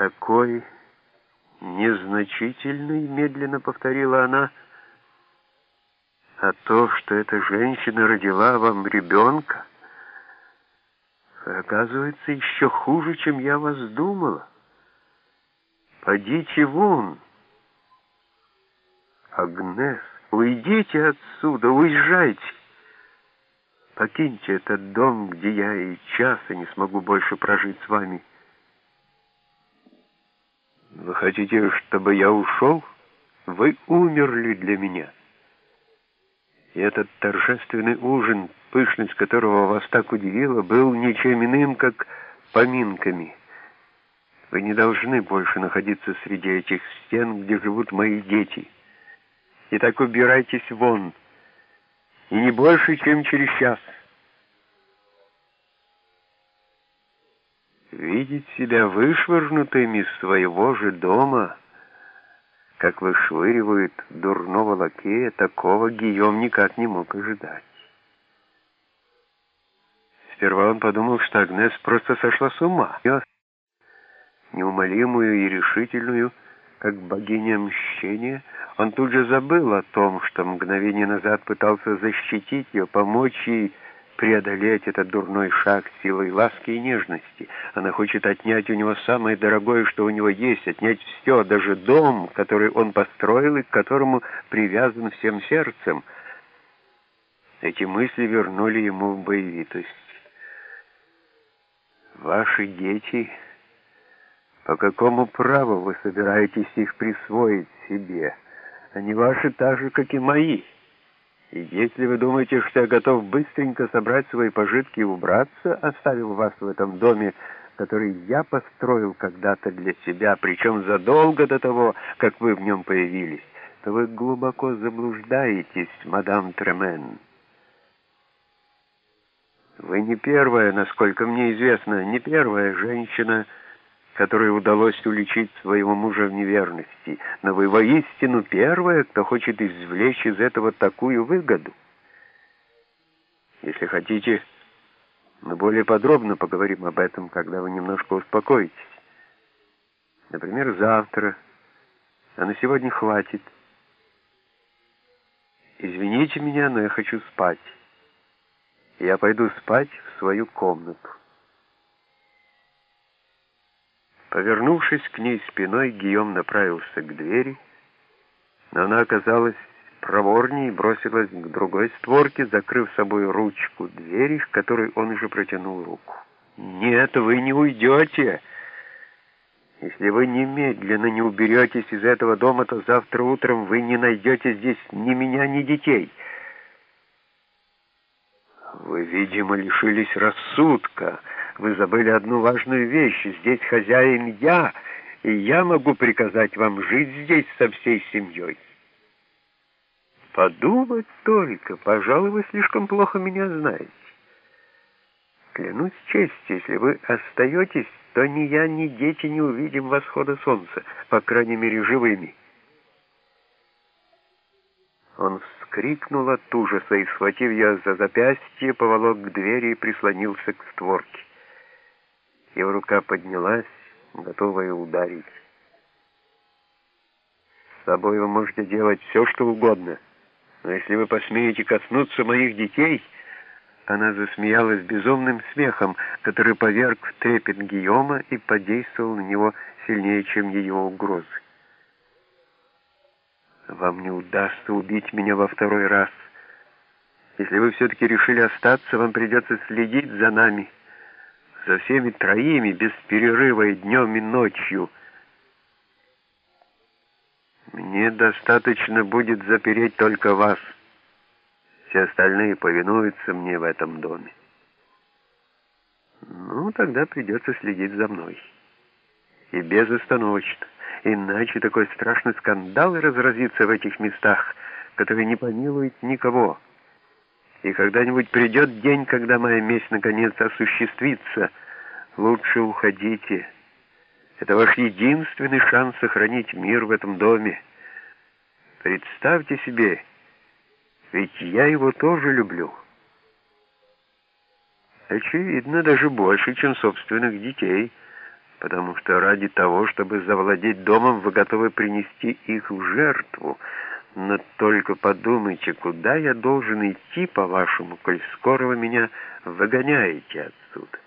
такой незначительный, медленно повторила она, а то, что эта женщина родила вам ребенка, оказывается еще хуже, чем я вас думала. Подите вон. Агнес, уйдите отсюда, уезжайте. Покиньте этот дом, где я и часа не смогу больше прожить с вами. Хотите, чтобы я ушел? Вы умерли для меня. И этот торжественный ужин, пышность которого вас так удивила, был ничем иным, как поминками. Вы не должны больше находиться среди этих стен, где живут мои дети. Итак, убирайтесь вон, и не больше, чем через час. Видеть себя вышвырнутым из своего же дома, как вышвыривают дурного лакея, такого Гийом никак не мог ожидать. Сперва он подумал, что Агнес просто сошла с ума. Неумолимую и решительную, как богиня мщения, он тут же забыл о том, что мгновение назад пытался защитить ее, помочь ей, преодолеть этот дурной шаг силой ласки и нежности. Она хочет отнять у него самое дорогое, что у него есть, отнять все, даже дом, который он построил и к которому привязан всем сердцем. Эти мысли вернули ему в боевитость. «Ваши дети...» По какому праву вы собираетесь их присвоить себе? Они ваши так же, как и мои. Если вы думаете, что я готов быстренько собрать свои пожитки и убраться, оставив вас в этом доме, который я построил когда-то для себя, причем задолго до того, как вы в нем появились, то вы глубоко заблуждаетесь, мадам Тремен. Вы не первая, насколько мне известно, не первая женщина, которой удалось уличить своего мужа в неверности, но вы воистину первая, кто хочет извлечь из этого такую выгоду. Если хотите, мы более подробно поговорим об этом, когда вы немножко успокоитесь. Например, завтра, а на сегодня хватит. Извините меня, но я хочу спать. Я пойду спать в свою комнату. Повернувшись к ней спиной, Гийом направился к двери, но она оказалась проворнее и бросилась к другой створке, закрыв собой ручку двери, к которой он уже протянул руку. «Нет, вы не уйдете!» Если вы немедленно не уберетесь из этого дома, то завтра утром вы не найдете здесь ни меня, ни детей. Вы, видимо, лишились рассудка. Вы забыли одну важную вещь. Здесь хозяин я, и я могу приказать вам жить здесь со всей семьей. Подумать только, пожалуй, вы слишком плохо меня знаете. Клянусь честью, если вы остаетесь, то ни я, ни дети не увидим восхода солнца, по крайней мере, живыми. Он вскрикнул от ужаса и, схватив ее за запястье, поволок к двери и прислонился к створке. Его рука поднялась, готовая ударить. С собой вы можете делать все, что угодно, но если вы посмеете коснуться моих детей... Она засмеялась безумным смехом, который поверг в трепет Гийома и подействовал на него сильнее, чем ее угрозы. «Вам не удастся убить меня во второй раз. Если вы все-таки решили остаться, вам придется следить за нами» за всеми троими, без перерыва и днем, и ночью. Мне достаточно будет запереть только вас. Все остальные повинуются мне в этом доме. Ну, тогда придется следить за мной. И безостановочно. Иначе такой страшный скандал разразится в этих местах, который не помилует никого. И когда-нибудь придет день, когда моя месть наконец осуществится. Лучше уходите. Это ваш единственный шанс сохранить мир в этом доме. Представьте себе, ведь я его тоже люблю. Очевидно, даже больше, чем собственных детей. потому что ради того, чтобы завладеть домом, вы готовы принести их в жертву. Но только подумайте, куда я должен идти, по-вашему, коль скоро вы меня выгоняете отсюда.